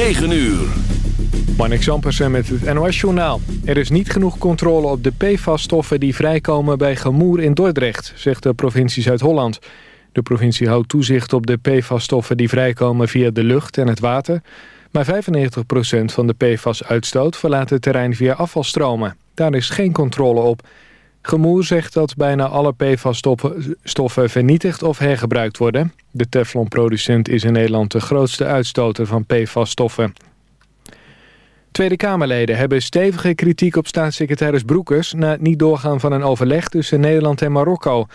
9 uur. Zampersen met het NOS-journaal. Er is niet genoeg controle op de PFAS-stoffen die vrijkomen bij Gemoer in Dordrecht, zegt de provincie Zuid-Holland. De provincie houdt toezicht op de PFAS-stoffen die vrijkomen via de lucht en het water. Maar 95% van de PFAS-uitstoot verlaat het terrein via afvalstromen. Daar is geen controle op. Gemoer zegt dat bijna alle PFAS-stoffen vernietigd of hergebruikt worden. De Teflon-producent is in Nederland de grootste uitstoter van PFAS-stoffen. Tweede Kamerleden hebben stevige kritiek op staatssecretaris Broekers... na het niet doorgaan van een overleg tussen Nederland en Marokko.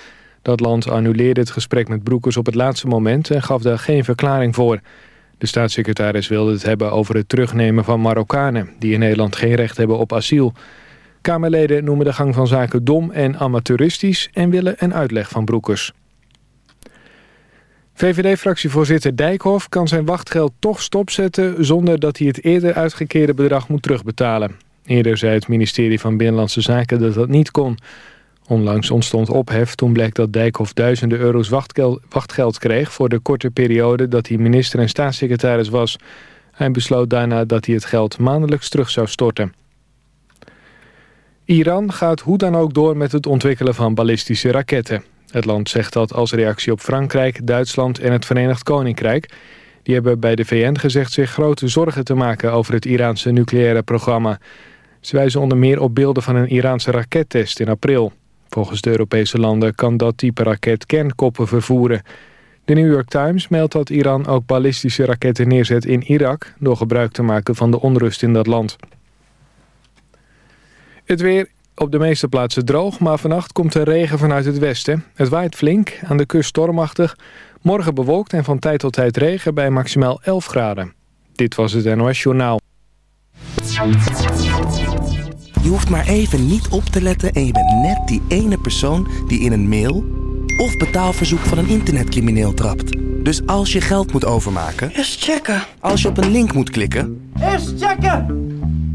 Dat land annuleerde het gesprek met Broekers op het laatste moment... en gaf daar geen verklaring voor. De staatssecretaris wilde het hebben over het terugnemen van Marokkanen... die in Nederland geen recht hebben op asiel... Kamerleden noemen de gang van zaken dom en amateuristisch... en willen een uitleg van Broekers. VVD-fractievoorzitter Dijkhoff kan zijn wachtgeld toch stopzetten... zonder dat hij het eerder uitgekeerde bedrag moet terugbetalen. Eerder zei het ministerie van Binnenlandse Zaken dat dat niet kon. Onlangs ontstond ophef toen bleek dat Dijkhoff duizenden euro's wachtgeld kreeg... voor de korte periode dat hij minister en staatssecretaris was. Hij besloot daarna dat hij het geld maandelijks terug zou storten. Iran gaat hoe dan ook door met het ontwikkelen van ballistische raketten. Het land zegt dat als reactie op Frankrijk, Duitsland en het Verenigd Koninkrijk. Die hebben bij de VN gezegd zich grote zorgen te maken over het Iraanse nucleaire programma. Ze wijzen onder meer op beelden van een Iraanse rakettest in april. Volgens de Europese landen kan dat type raket kernkoppen vervoeren. De New York Times meldt dat Iran ook ballistische raketten neerzet in Irak... door gebruik te maken van de onrust in dat land. Het weer op de meeste plaatsen droog, maar vannacht komt er regen vanuit het westen. Het waait flink, aan de kust stormachtig. Morgen bewolkt en van tijd tot tijd regen bij maximaal 11 graden. Dit was het NOS Journaal. Je hoeft maar even niet op te letten en je bent net die ene persoon die in een mail of betaalverzoek van een internetcrimineel trapt. Dus als je geld moet overmaken... Eerst checken. Als je op een link moet klikken... Eerst checken!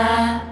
time.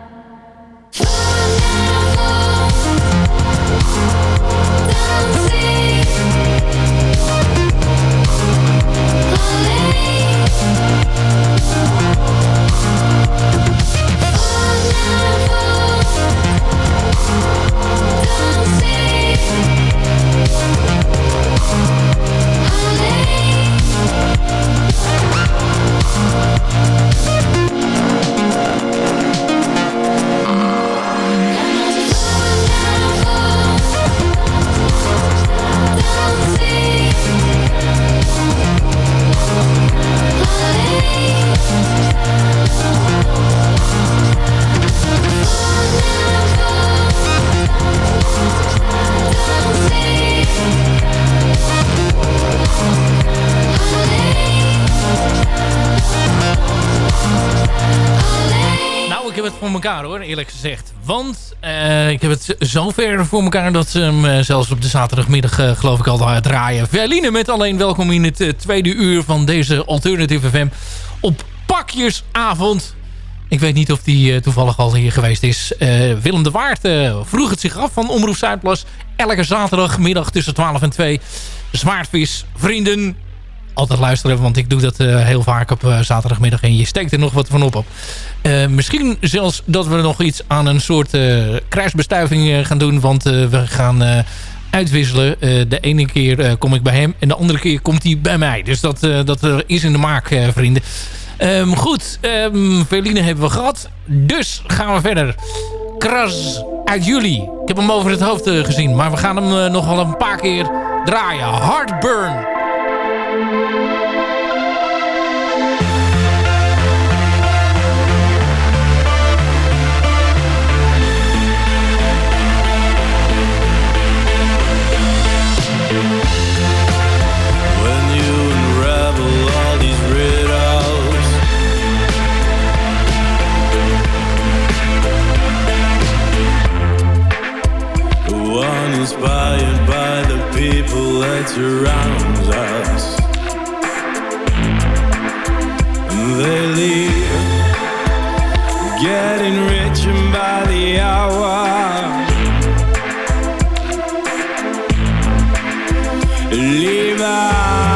Want uh, ik heb het zover voor elkaar dat ze hem uh, zelfs op de zaterdagmiddag uh, geloof ik al draaien. Verline met alleen welkom in het tweede uur van deze Alternative FM op pakjesavond. Ik weet niet of die toevallig al hier geweest is. Willem de Waard vroeg het zich af van Omroep Zuidplas. Elke zaterdagmiddag tussen 12 en 2. Zwaardvis, vrienden, altijd luisteren. Want ik doe dat heel vaak op zaterdagmiddag. En je steekt er nog wat van op. op. Uh, misschien zelfs dat we nog iets aan een soort kruisbestuiving gaan doen. Want we gaan uitwisselen. de ene keer kom ik bij hem. En de andere keer komt hij bij mij. Dus dat, dat is in de maak, vrienden. Um, goed, um, hebben we gehad. Dus gaan we verder. Kras uit juli. Ik heb hem over het hoofd gezien. Maar we gaan hem nog wel een paar keer draaien. Heartburn. Inspired by the people that surround us. They leave, getting richer by the hour. Leave us.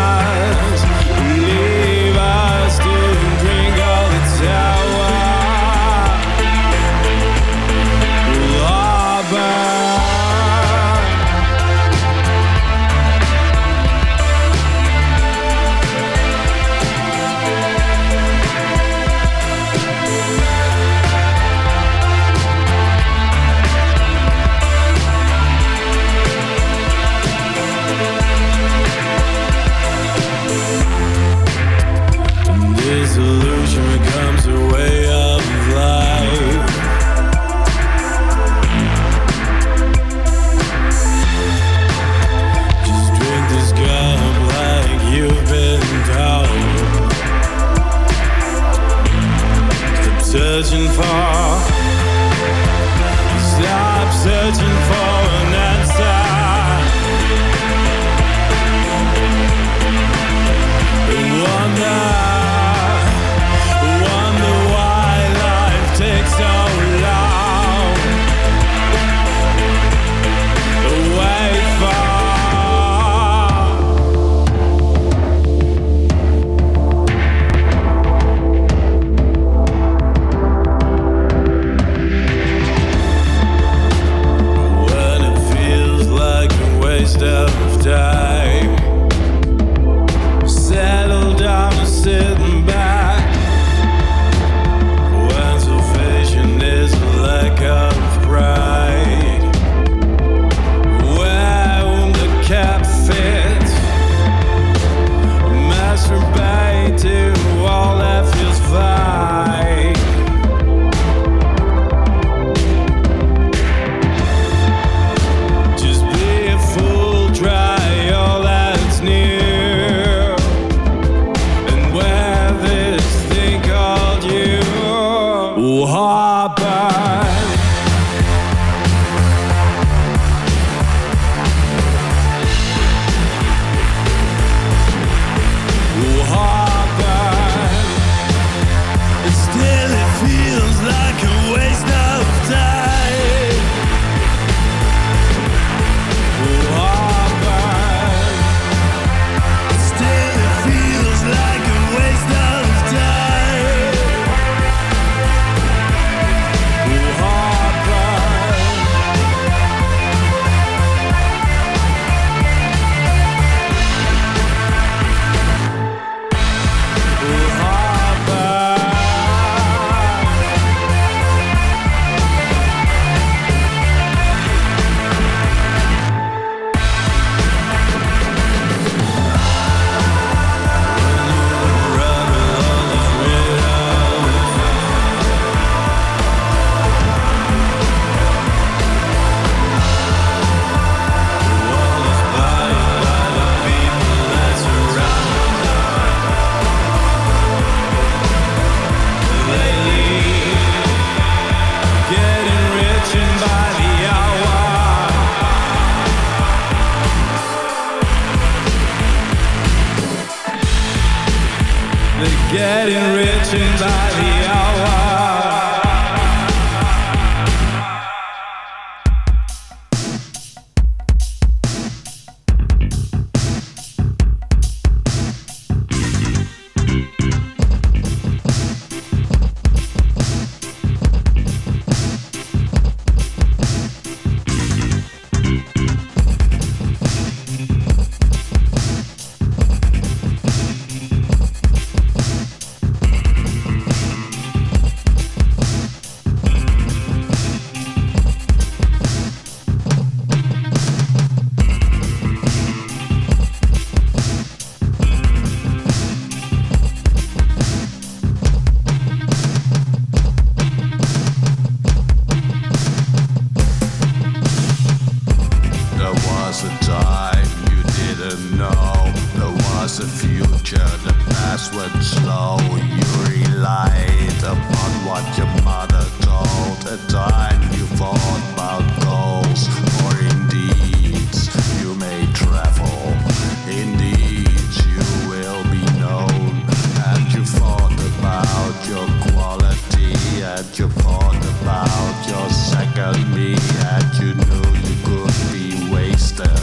about your second me that you knew you could be wasted.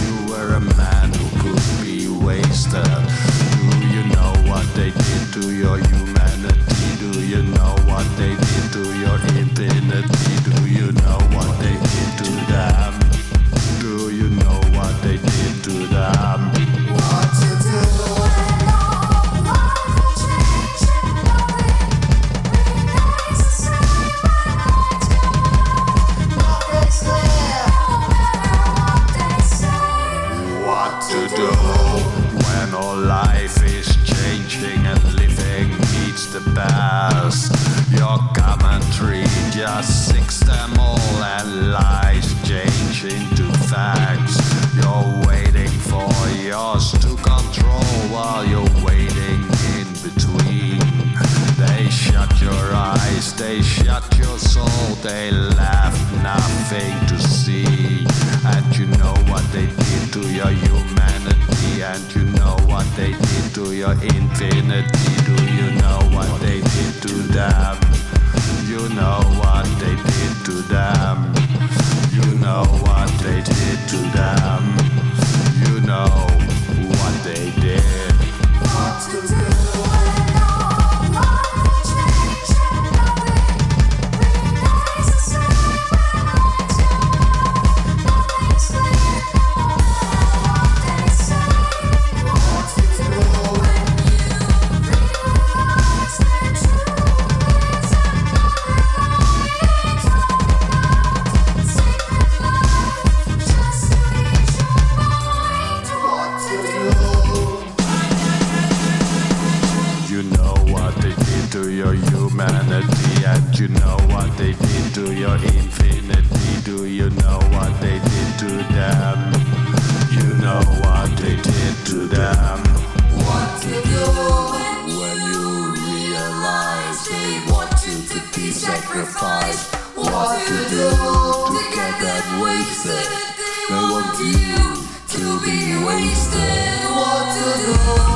You were a man who could be wasted. to your infinity. Do you know what they did to them? You know what they did to them. What to do when, you realize they want you to be sacrificed? What to do to get that wasted? They want you to be wasted. What to do?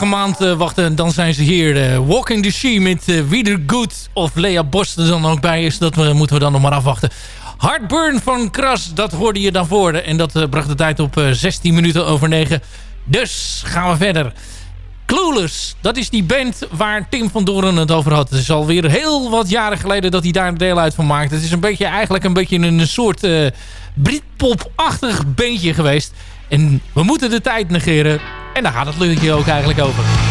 een maand eh, wachten dan zijn ze hier. Eh, walking the Sea met eh, Wieder Good of Lea Bos er dan ook bij is. Dat we, moeten we dan nog maar afwachten. Hardburn van Kras, dat hoorde je dan voor. En dat bracht de tijd op 16 minuten over 9. Dus gaan we verder. Clueless, dat is die band waar Tim van Doren het over had. Het is alweer heel wat jaren geleden dat hij daar deel uit van maakte. Het is een beetje, eigenlijk een beetje een soort uh, Britpop-achtig bandje geweest. En we moeten de tijd negeren. En daar gaat het luchtje ook eigenlijk over.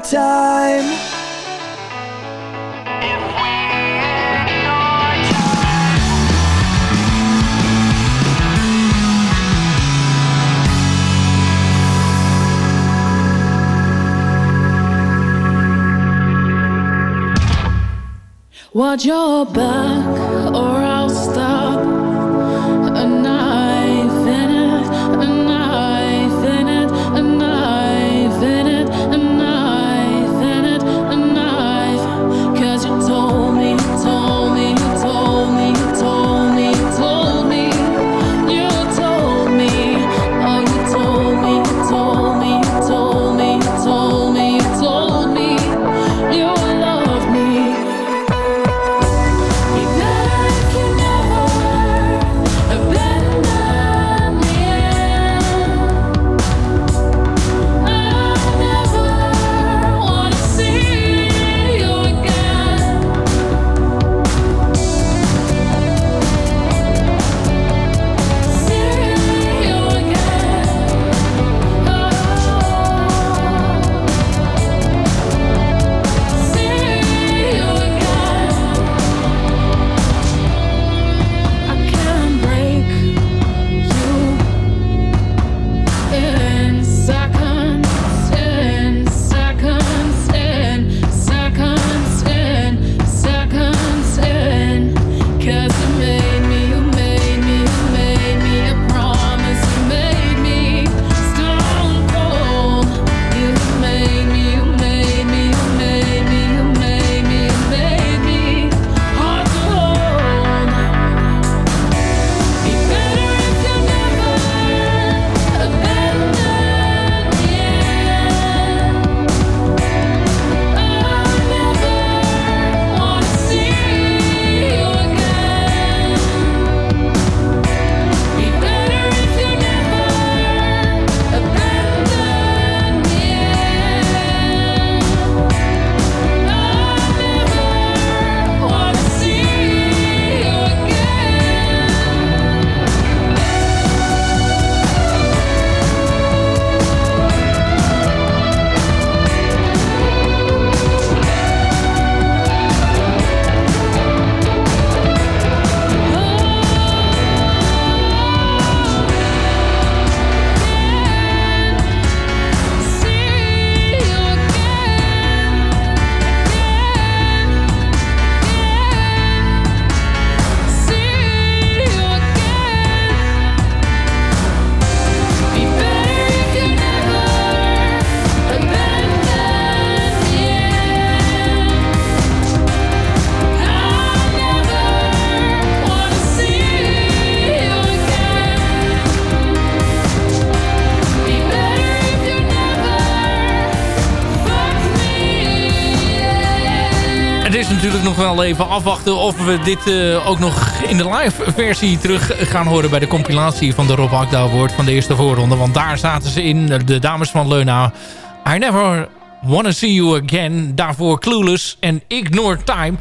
time. Watch your back, or I'll stop. Wel even afwachten of we dit eh, ook nog in de live versie terug gaan horen bij de compilatie van de Rob Agda Award van de eerste voorronde. Want daar zaten ze in, de dames van Leuna. I Never Wanna See You Again. Daarvoor Clueless en Ignore Time.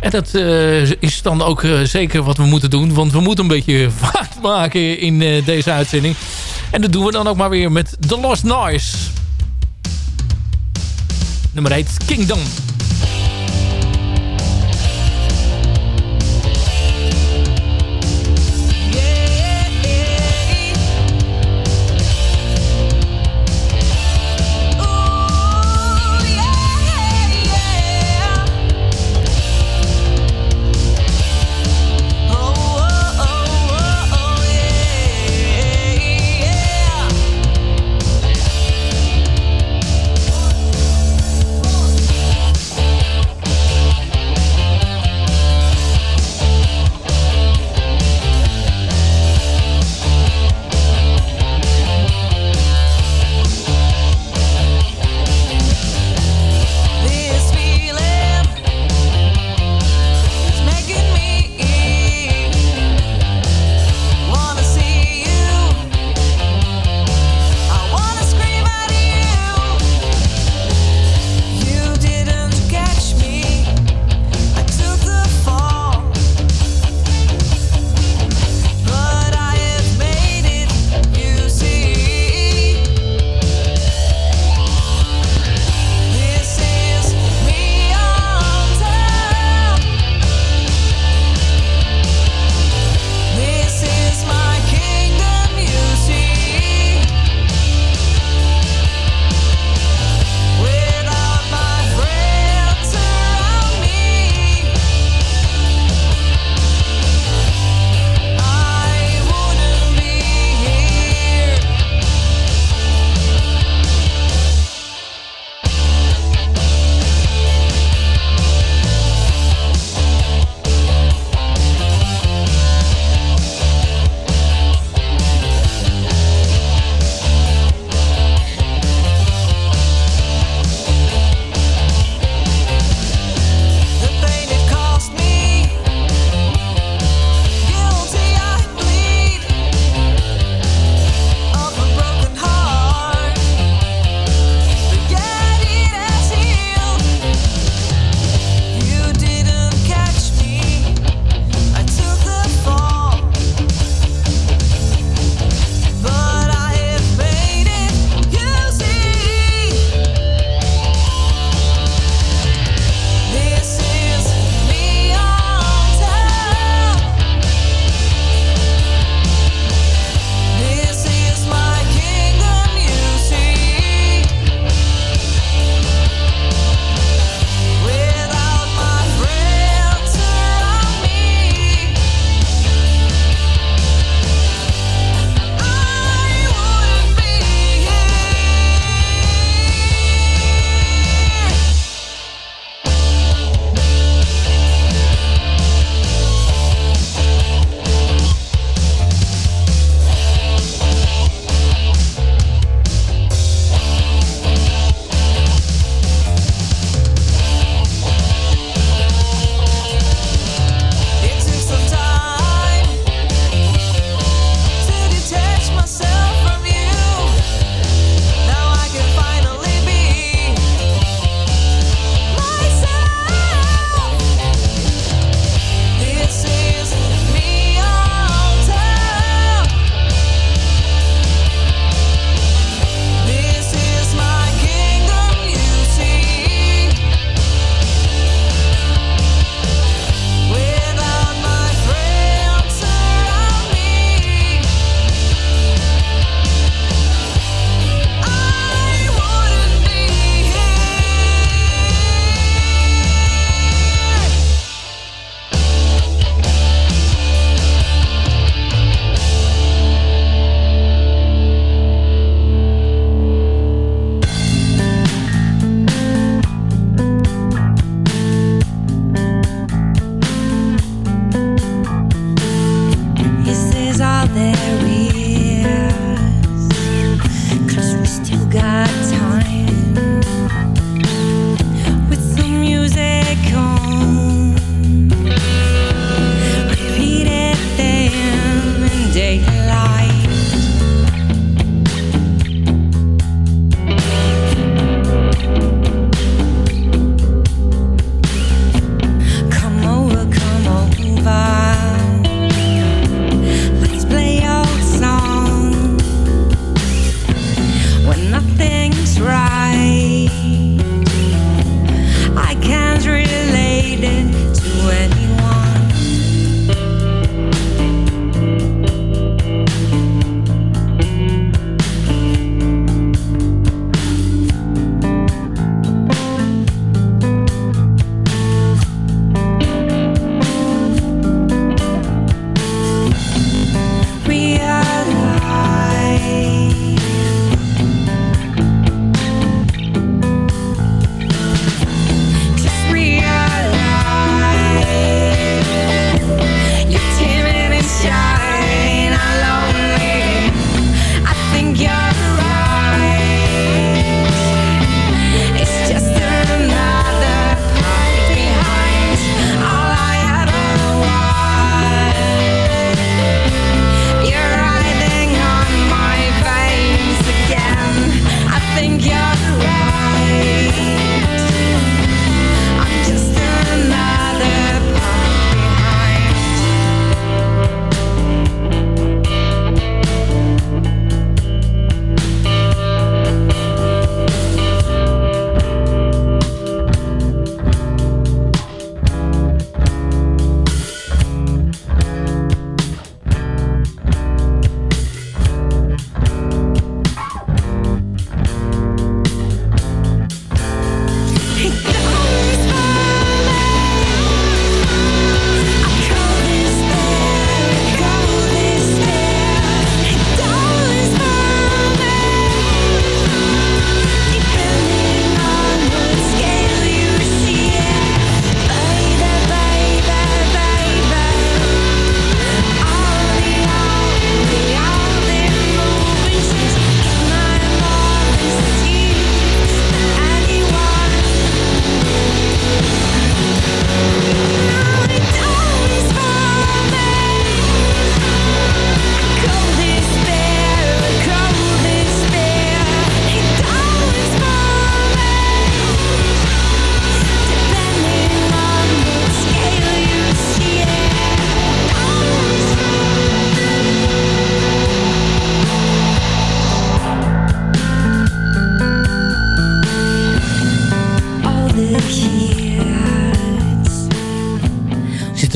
En dat eh, is dan ook eh, zeker wat we moeten doen. Want we moeten een beetje vaart maken in deze uitzending. En dat doen we dan ook maar weer met The Lost Noise. Nummer 1, Kingdom.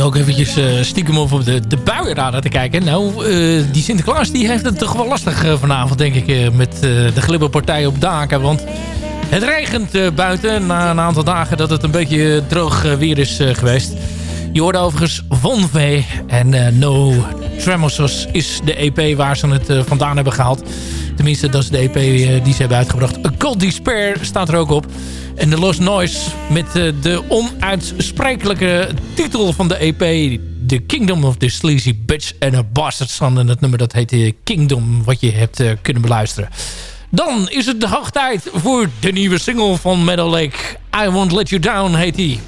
Ook eventjes eh, stiekem op de, de buienradar te kijken. Nou, eh, die Sinterklaas die heeft het toch wel lastig eh, vanavond, denk ik, met de glibberpartij op daken. Want het regent buiten na een aantal dagen dat het een beetje droog weer is geweest. Je hoorde overigens Von V en No Tremosos is de EP waar ze het eh, vandaan hebben gehaald. Tenminste, dat is de EP eh, die ze hebben uitgebracht. A Cold Despair staat er ook op. En The Lost Noise met eh, de onuitsprekelijke titel van de EP... The Kingdom of the Sleazy Bitch and a Bastard Son. En dat nummer dat heet Kingdom, wat je hebt kunnen beluisteren. Dan is het de hoog tijd voor de nieuwe single van Meadow Lake. I Won't Let You Down heet die.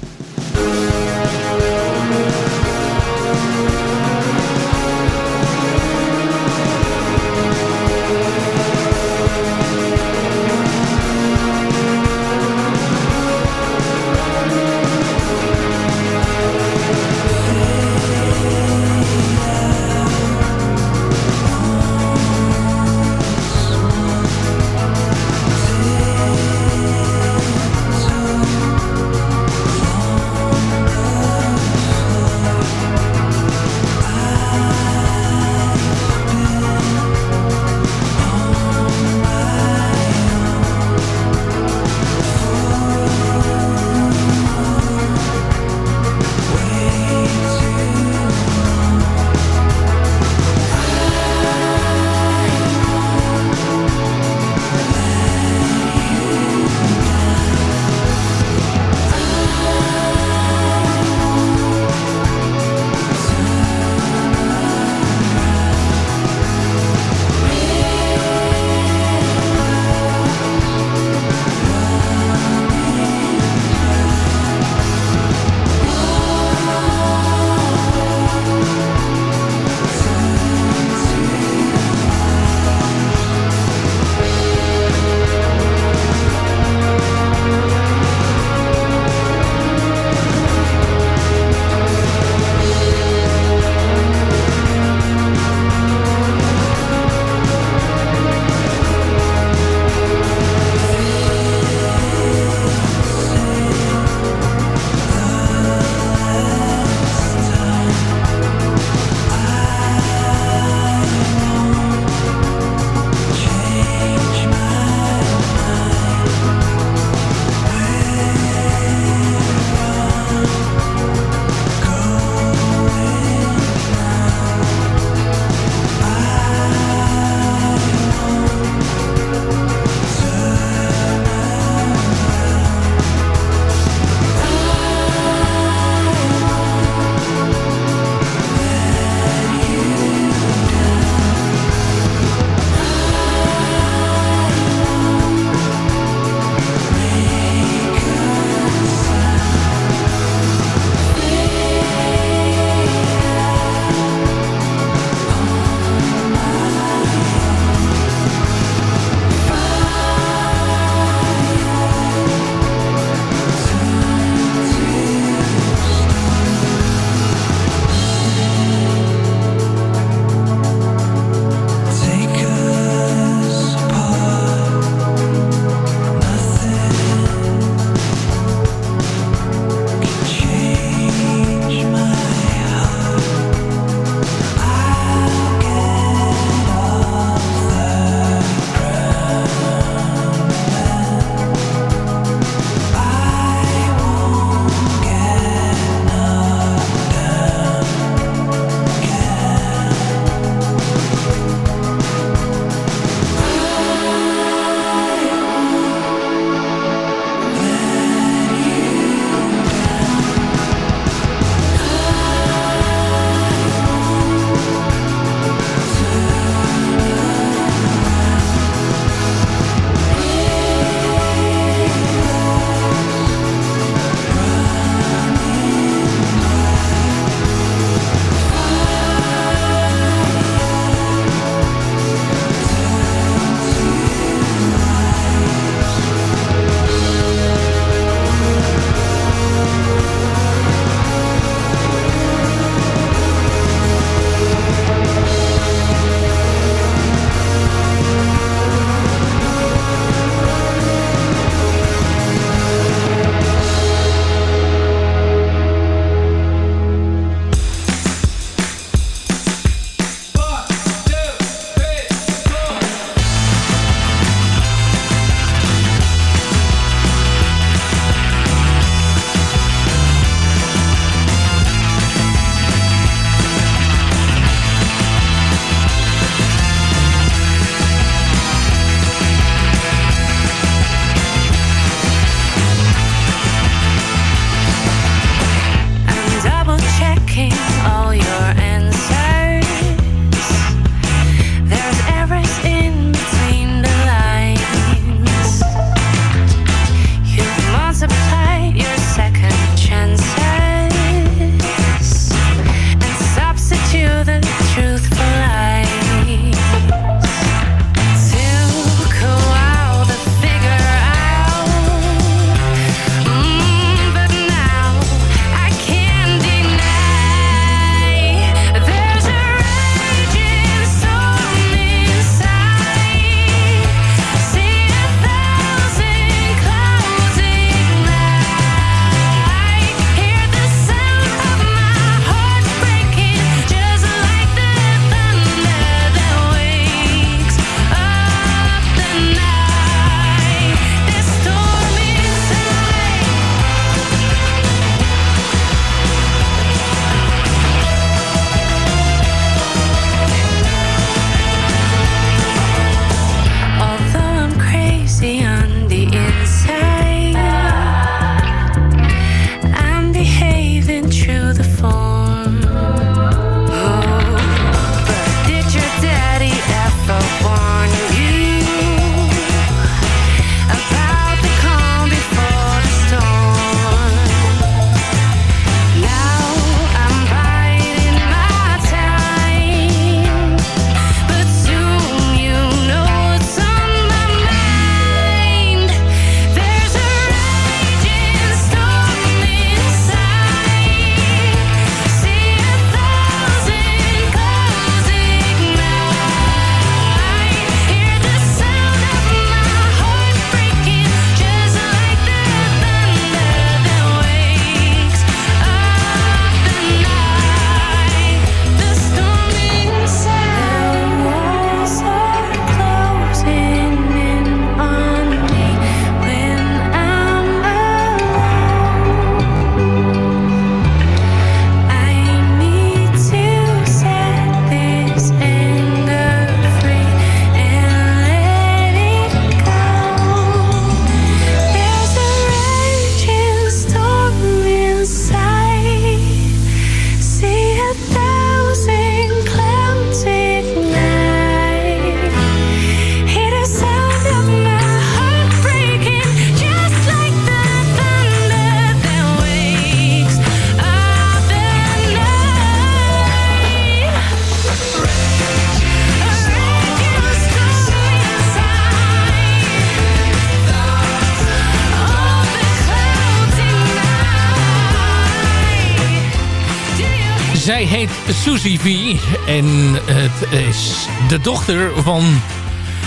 Susie V. En het is de dochter van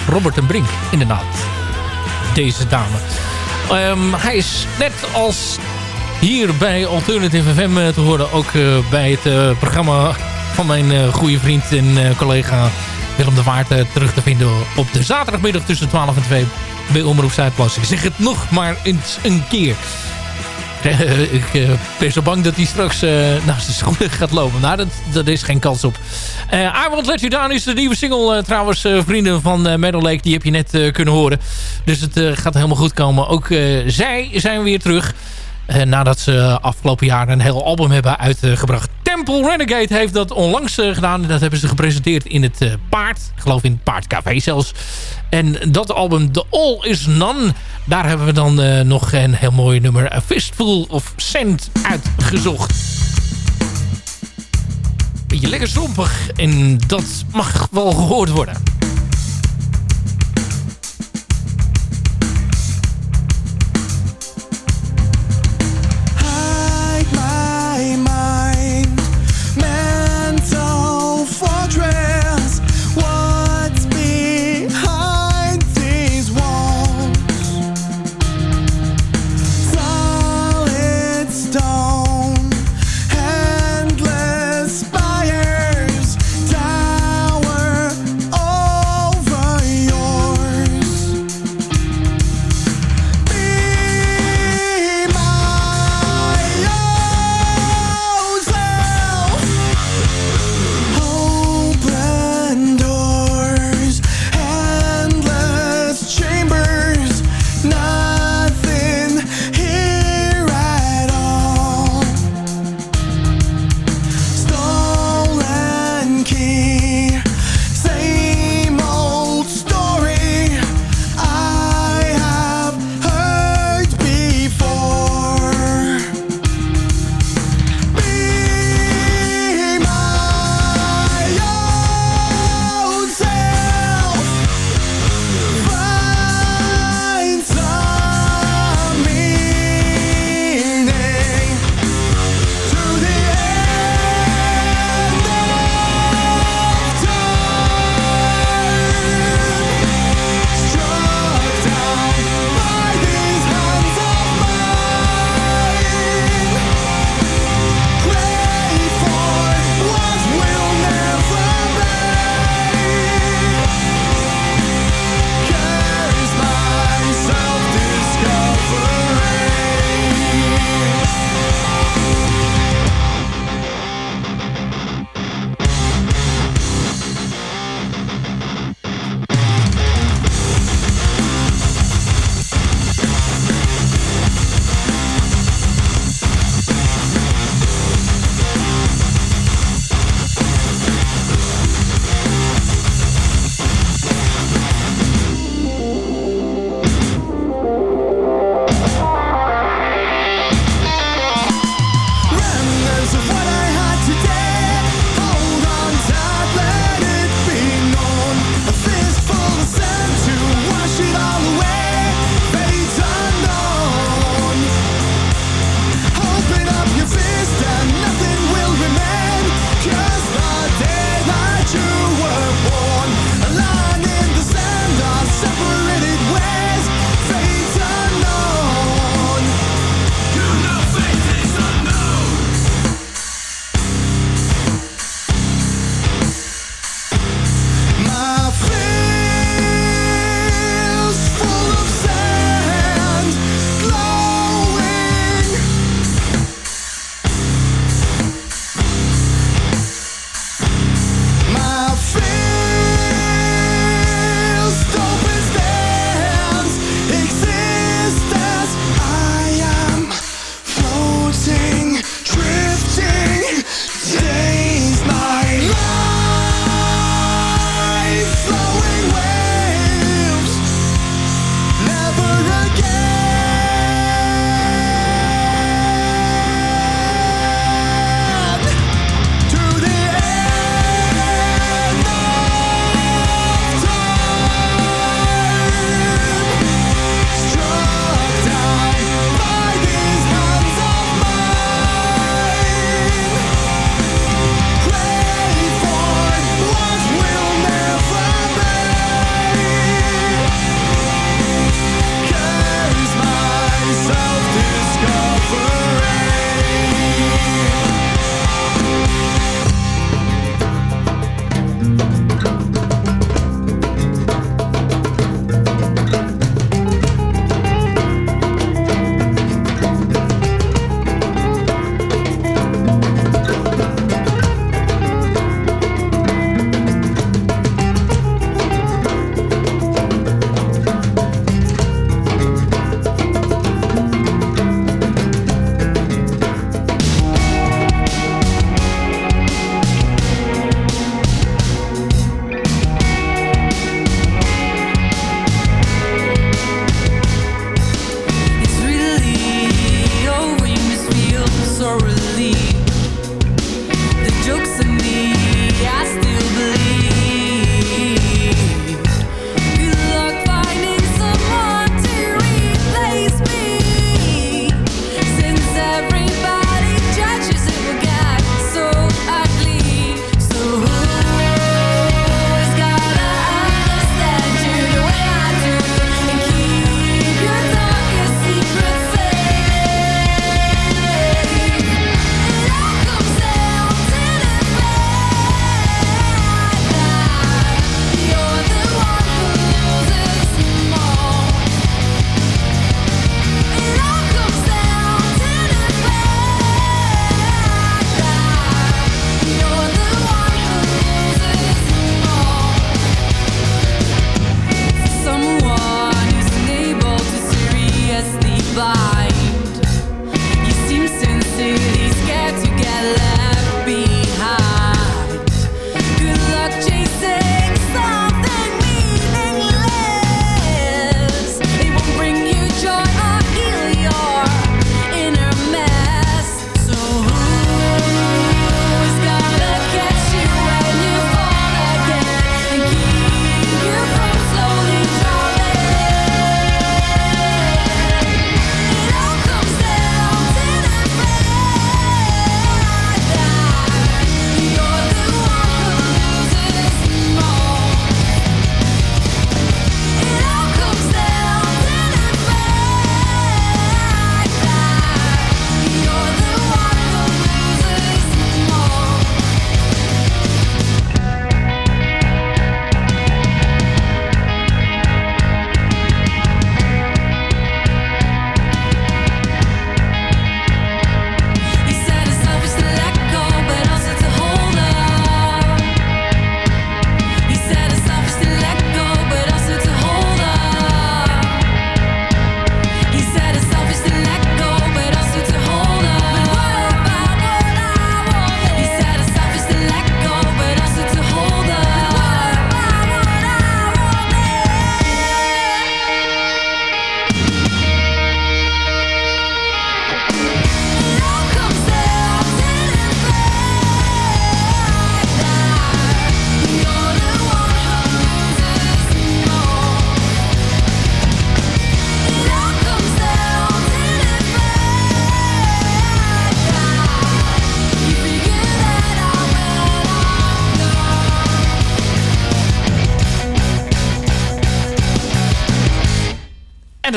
Robert en Brink, inderdaad. Deze dame. Ehm, hij is net als hier bij Alternative FM eh, te horen. Ook eh, bij het eh, programma van mijn eh, goede vriend en collega Willem de Waard terug te vinden op de zaterdagmiddag tussen 12 en 2 bij Omroep Zuidplas. Ik zeg het nog maar eens een keer. Ik eh, ben zo bang dat hij straks eh, naast de schoenen gaat lopen. Nou, dat, dat is geen kans op. Eh I Let You Down is de nieuwe single trouwens. vrienden van Meadow Lake, die heb je net kunnen horen. Dus het gaat helemaal goed komen. Ook zij zijn weer terug. Nadat ze afgelopen jaar een heel album hebben uitgebracht. Temple Renegade heeft dat onlangs eh, gedaan. Dat hebben ze gepresenteerd in het eh, Paard. Ik geloof in het Paardcafé zelfs. En dat album The All Is None. Daar hebben we dan eh, nog een heel mooi nummer. A Fistful of Sand uitgezocht. Beetje lekker strompig. En dat mag wel gehoord worden.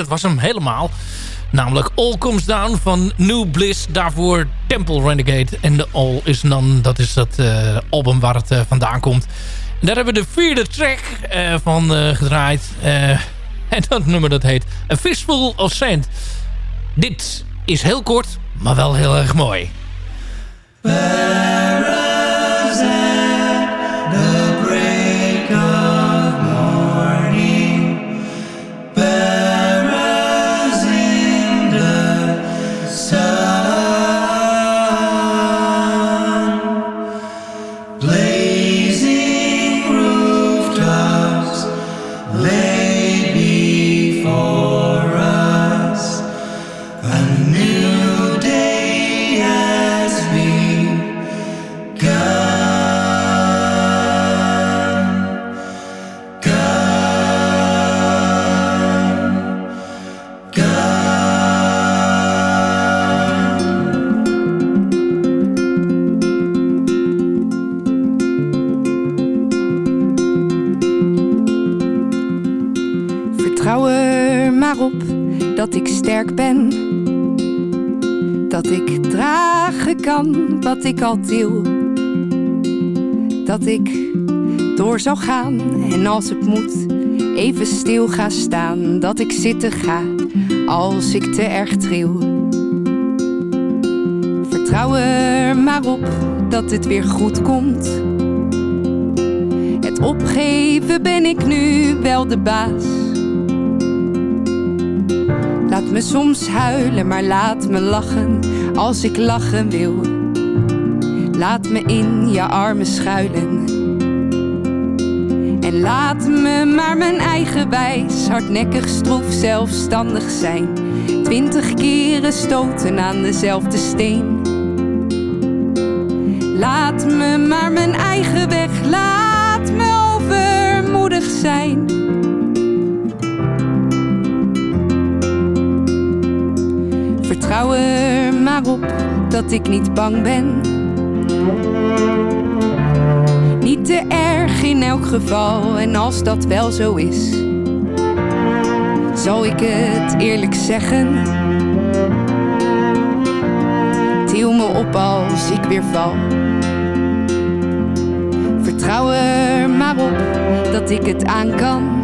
Dat was hem helemaal. Namelijk All Comes Down van New Bliss. Daarvoor Temple Renegade. En de All Is None. Dat is dat eh, album waar het eh, vandaan komt. Daar hebben we de vierde track eh, van gedraaid. En dat nummer dat heet A Fistful of Sand. Dit is heel kort, maar wel heel erg mooi. Vertrouw er maar op dat ik sterk ben. Dat ik dragen kan wat ik al deel. Dat ik door zal gaan en als het moet even stil ga staan. Dat ik zitten ga als ik te erg tril. Vertrouw er maar op dat het weer goed komt. Het opgeven ben ik nu wel de baas. Laat me soms huilen, maar laat me lachen als ik lachen wil. Laat me in je armen schuilen. En laat me maar mijn eigen wijs, hardnekkig, stroef, zelfstandig zijn. Twintig keren stoten aan dezelfde steen. Laat me maar mijn eigen weg, laat me overmoedig zijn. Vertrouw er maar op dat ik niet bang ben. Niet te erg in elk geval, en als dat wel zo is, zal ik het eerlijk zeggen. Til me op als ik weer val. Vertrouw er maar op dat ik het aan kan.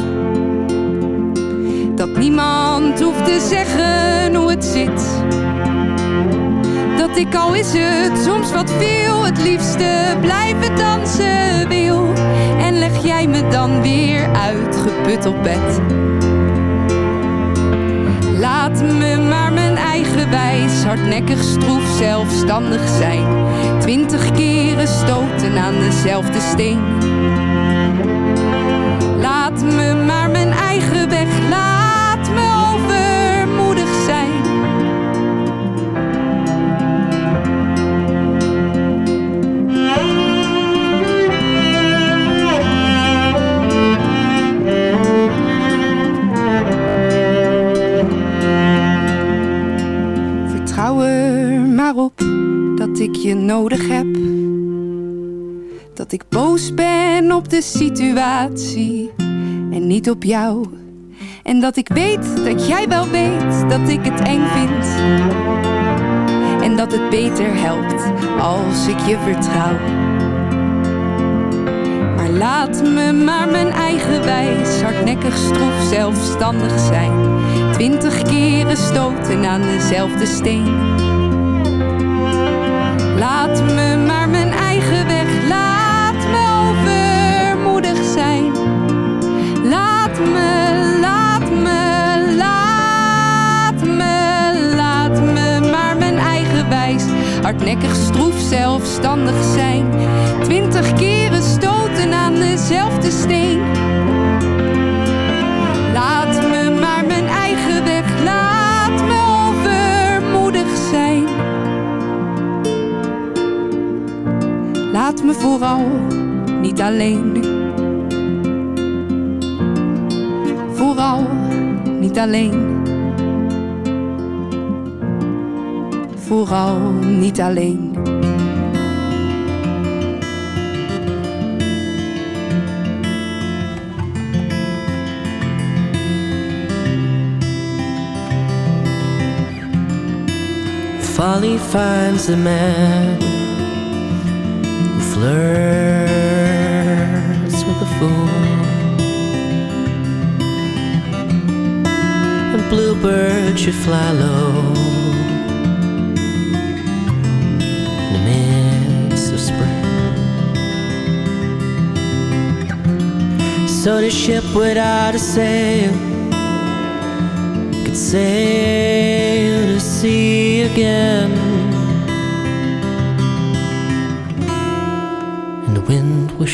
Dat niemand hoeft te zeggen hoe het zit. Ik al is het soms wat veel, het liefste blijven dansen wil. En leg jij me dan weer uitgeput op bed. Laat me maar mijn eigen wijs, hardnekkig, stroef, zelfstandig zijn. Twintig keren stoten aan dezelfde steen. Laat me maar mijn dat ik je nodig heb. Dat ik boos ben op de situatie en niet op jou. En dat ik weet dat jij wel weet dat ik het eng vind. En dat het beter helpt als ik je vertrouw. Maar laat me maar mijn eigen wijs, hardnekkig, stroef, zelfstandig zijn. Twintig keren stoten aan dezelfde steen. Laat me maar mijn eigen weg, laat me overmoedig zijn. Laat me, laat me, laat me, laat me maar mijn eigen wijs. Hardnekkig, stroef, zelfstandig zijn. Twintig keren stoten aan dezelfde steen. vooral niet alleen. Vooral niet alleen. Vooral niet alleen. Folly finds a man flirts with a fool. And bluebird should fly low in the midst of spring. So the ship without a sail could sail to sea again.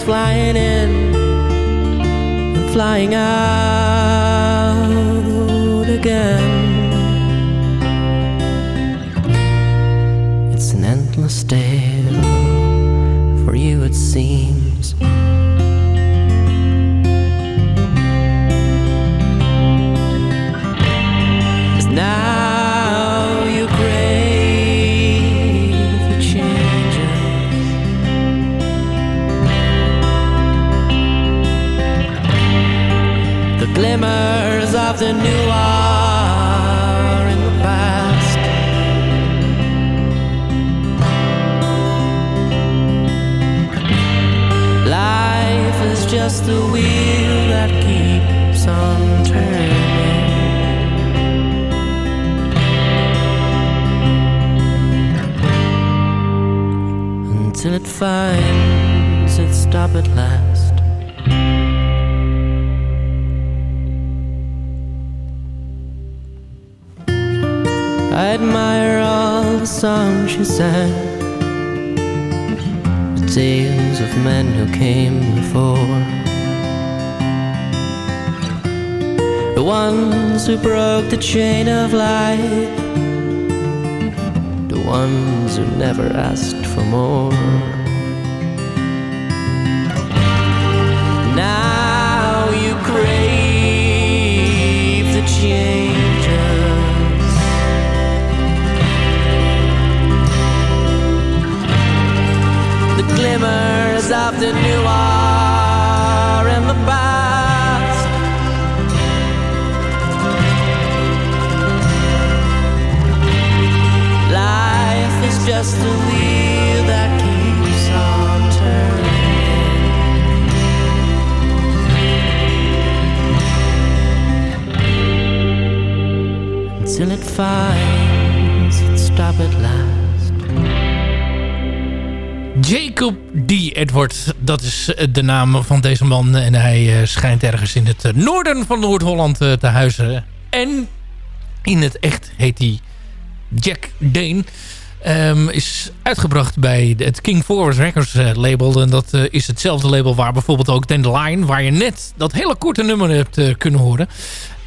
Flying in and flying out just wheel that keeps on turning. Until it finds its stop at last. I admire all the songs she sang, the tales of men who came before, the ones who broke the chain of life, the ones who never asked for more. Of the new are in the past. Life is just a wheel that keeps on turning until it finds its stop at last. D. Edward, dat is eh, de naam van deze man. En hij eh, schijnt ergens in het eh, noorden van Noord-Holland te huizen. En in het echt heet hij Jack Dane. Ehm, is uitgebracht bij het King Forward Records label. En dat is hetzelfde label waar bijvoorbeeld ook Dandelion... waar je net dat hele korte nummer hebt kunnen horen.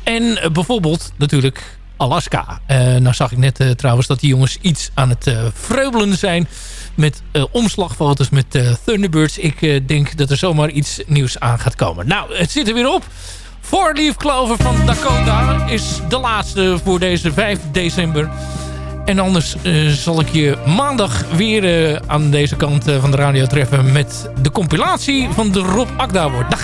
En bijvoorbeeld natuurlijk Alaska. Nou zag ik net trouwens dat die jongens iets aan het vreubelen zijn... met eh, omslagfoto's met eh, Thunderbirds. Ik eh, denk dat er zomaar iets nieuws aan gaat komen. Nou, het zit er weer op. Four Leaf Clover van Dakota is de laatste voor deze 5 december. En anders zal ik je maandag weer aan deze kant van de radio treffen... met de compilatie van de Rob Akda wordt. Dag!